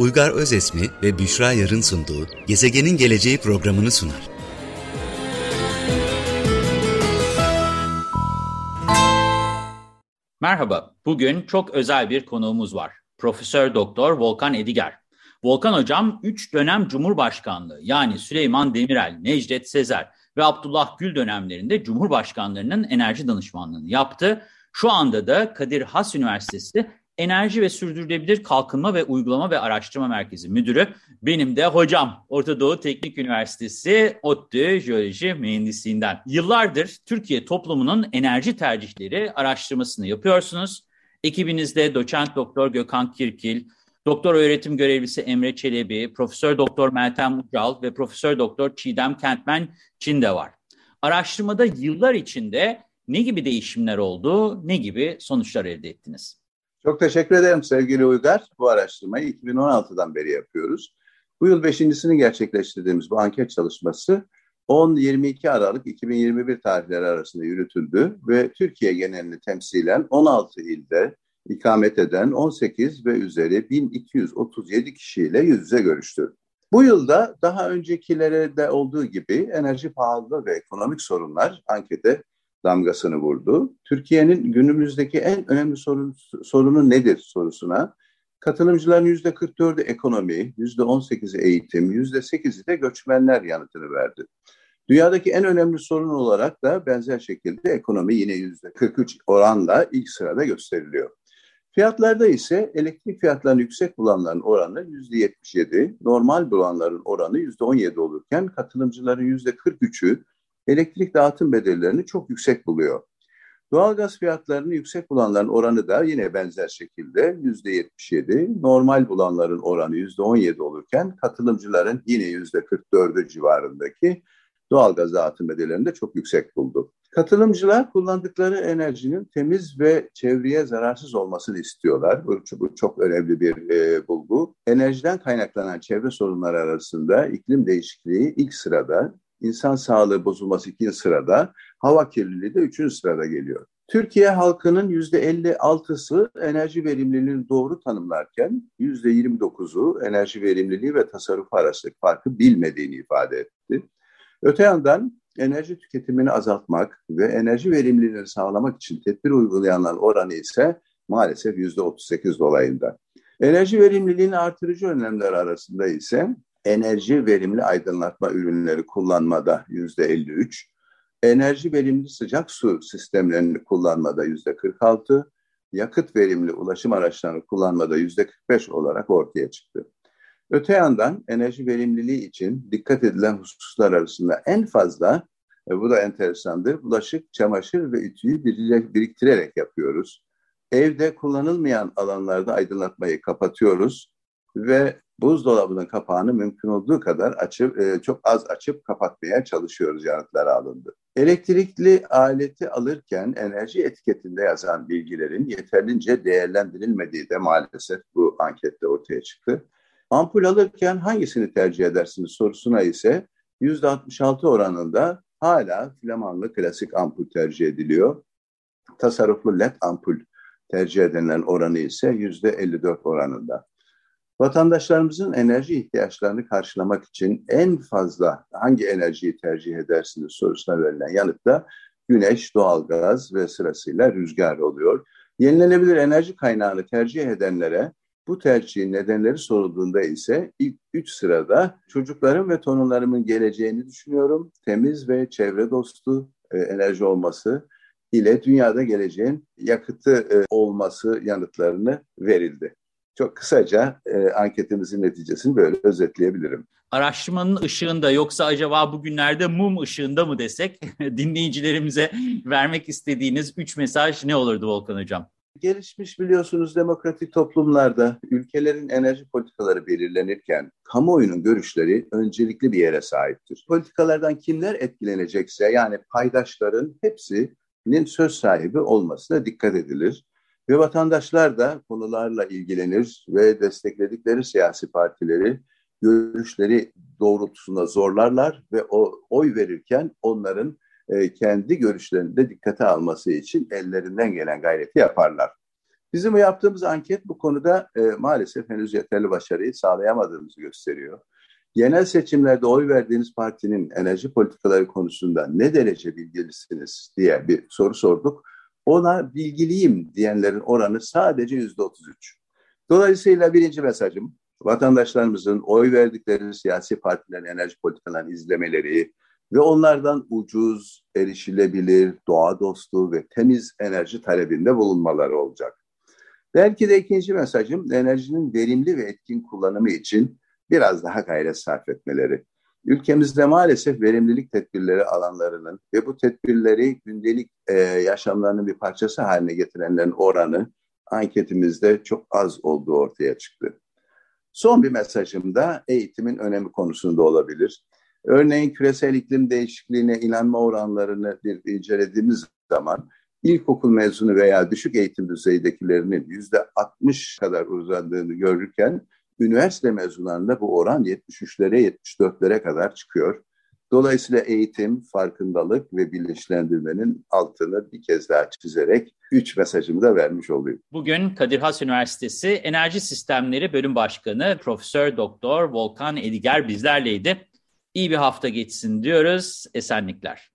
Uygar Özesmi ve Büşra Yarın sunduğu Gezegenin Geleceği programını sunar. Merhaba, bugün çok özel bir konuğumuz var. Profesör Doktor Volkan Ediger. Volkan Hocam 3 dönem Cumhurbaşkanlığı yani Süleyman Demirel, Necdet Sezer ve Abdullah Gül dönemlerinde Cumhurbaşkanlarının enerji danışmanlığını yaptı. Şu anda da Kadir Has Üniversitesi Enerji ve Sürdürülebilir Kalkınma ve Uygulama ve Araştırma Merkezi Müdürü. Benim de hocam Orta Doğu Teknik Üniversitesi ODTÜ Jeoloji Mühendisliğinden. Yıllardır Türkiye toplumunun enerji tercihleri araştırmasını yapıyorsunuz. Ekibinizde doçent doktor Gökhan Kirkil, doktor öğretim görevlisi Emre Çelebi, profesör doktor Meltem Ucal ve profesör doktor Çiğdem Kentmen Çin de var. Araştırmada yıllar içinde ne gibi değişimler oldu, ne gibi sonuçlar elde ettiniz? Çok teşekkür ederim sevgili Uygar. Bu araştırmayı 2016'dan beri yapıyoruz. Bu yıl beşincisini gerçekleştirdiğimiz bu anket çalışması 10-22 Aralık 2021 tarihleri arasında yürütüldü ve Türkiye genelini temsilen 16 ilde ikamet eden 18 ve üzeri 1237 kişiyle yüz yüze görüştü. Bu yılda daha öncekilere de olduğu gibi enerji pahalılığı ve ekonomik sorunlar ankete damgasını vurdu. Türkiye'nin günümüzdeki en önemli sorun, sorunu nedir sorusuna katılımcıların yüzde 44'ü ekonomi, yüzde 18'i eğitim, yüzde 8'i de göçmenler yanıtını verdi. Dünyadaki en önemli sorun olarak da benzer şekilde ekonomi yine yüzde 43 oranla ilk sırada gösteriliyor. Fiyatlarda ise elektrik fiyatlarını yüksek bulanların oranı yüzde 77, normal bulanların oranı yüzde 17 olurken katılımcıların yüzde 43'ü elektrik dağıtım bedellerini çok yüksek buluyor. Doğalgaz fiyatlarını yüksek bulanların oranı da yine benzer şekilde yüzde 77, normal bulanların oranı yüzde 17 olurken katılımcıların yine yüzde 44'ü civarındaki doğalgaz dağıtım bedellerini de çok yüksek buldu. Katılımcılar kullandıkları enerjinin temiz ve çevreye zararsız olmasını istiyorlar. Bu, bu çok önemli bir e, bulgu. Enerjiden kaynaklanan çevre sorunları arasında iklim değişikliği ilk sırada, insan sağlığı bozulması ikinci sırada, hava kirliliği de üçüncü sırada geliyor. Türkiye halkının yüzde 56'sı enerji verimliliğini doğru tanımlarken yüzde 29'u enerji verimliliği ve tasarrufu arasındaki farkı bilmediğini ifade etti. Öte yandan enerji tüketimini azaltmak ve enerji verimliliğini sağlamak için tedbir uygulayanların oranı ise maalesef yüzde 38 dolayında. Enerji verimliliğini artırıcı önlemler arasında ise enerji verimli aydınlatma ürünleri kullanmada yüzde 53, enerji verimli sıcak su sistemlerini kullanmada yüzde 46, yakıt verimli ulaşım araçlarını kullanmada yüzde 45 olarak ortaya çıktı. Öte yandan enerji verimliliği için dikkat edilen hususlar arasında en fazla, e, bu da enteresandır, bulaşık, çamaşır ve ütüyü biriktirerek yapıyoruz. Evde kullanılmayan alanlarda aydınlatmayı kapatıyoruz ve buzdolabının kapağını mümkün olduğu kadar açıp e, çok az açıp kapatmaya çalışıyoruz yanıtlar alındı. Elektrikli aleti alırken enerji etiketinde yazan bilgilerin yeterince değerlendirilmediği de maalesef bu ankette ortaya çıktı. Ampul alırken hangisini tercih edersiniz sorusuna ise %66 oranında hala flamanlı klasik ampul tercih ediliyor. Tasarruflu led ampul tercih edilen oranı ise %54 oranında. Vatandaşlarımızın enerji ihtiyaçlarını karşılamak için en fazla hangi enerjiyi tercih edersiniz sorusuna verilen yanıtta güneş, doğalgaz ve sırasıyla rüzgar oluyor. Yenilenebilir enerji kaynağını tercih edenlere bu tercihin nedenleri sorulduğunda ise ilk üç sırada çocuklarım ve torunlarımın geleceğini düşünüyorum. Temiz ve çevre dostu e, enerji olması ile dünyada geleceğin yakıtı e, olması yanıtlarını verildi. Çok kısaca e, anketimizin neticesini böyle özetleyebilirim. Araştırmanın ışığında yoksa acaba bugünlerde mum ışığında mı desek dinleyicilerimize vermek istediğiniz üç mesaj ne olurdu Volkan Hocam? Gelişmiş biliyorsunuz demokratik toplumlarda ülkelerin enerji politikaları belirlenirken kamuoyunun görüşleri öncelikli bir yere sahiptir. Politikalardan kimler etkilenecekse yani paydaşların hepsinin söz sahibi olmasına dikkat edilir. Ve vatandaşlar da konularla ilgilenir ve destekledikleri siyasi partileri görüşleri doğrultusunda zorlarlar ve o oy verirken onların e, kendi görüşlerini de dikkate alması için ellerinden gelen gayreti yaparlar. Bizim yaptığımız anket bu konuda e, maalesef henüz yeterli başarıyı sağlayamadığımızı gösteriyor. Genel seçimlerde oy verdiğiniz partinin enerji politikaları konusunda ne derece bilgilisiniz diye bir soru sorduk. Ona bilgiliyim diyenlerin oranı sadece yüzde 33. Dolayısıyla birinci mesajım vatandaşlarımızın oy verdikleri siyasi partilerin enerji politikalarını izlemeleri ve onlardan ucuz, erişilebilir, doğa dostu ve temiz enerji talebinde bulunmaları olacak. Belki de ikinci mesajım enerjinin verimli ve etkin kullanımı için biraz daha gayret sarf etmeleri. Ülkemizde maalesef verimlilik tedbirleri alanlarının ve bu tedbirleri gündelik e, yaşamlarının bir parçası haline getirenlerin oranı anketimizde çok az olduğu ortaya çıktı. Son bir mesajım da eğitimin önemi konusunda olabilir. Örneğin küresel iklim değişikliğine inanma oranlarını bir incelediğimiz zaman ilkokul mezunu veya düşük eğitim düzeydekilerinin yüzde 60 kadar uzandığını görürken üniversite mezunlarında bu oran 73'lere 74'lere kadar çıkıyor. Dolayısıyla eğitim, farkındalık ve bilinçlendirmenin altını bir kez daha çizerek üç mesajımı da vermiş olayım. Bugün Kadir Has Üniversitesi Enerji Sistemleri Bölüm Başkanı Profesör Doktor Volkan Ediger bizlerleydi. İyi bir hafta geçsin diyoruz. Esenlikler.